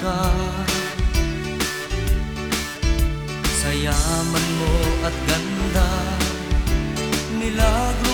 ka. Sa yaman mo at ganda. Milagro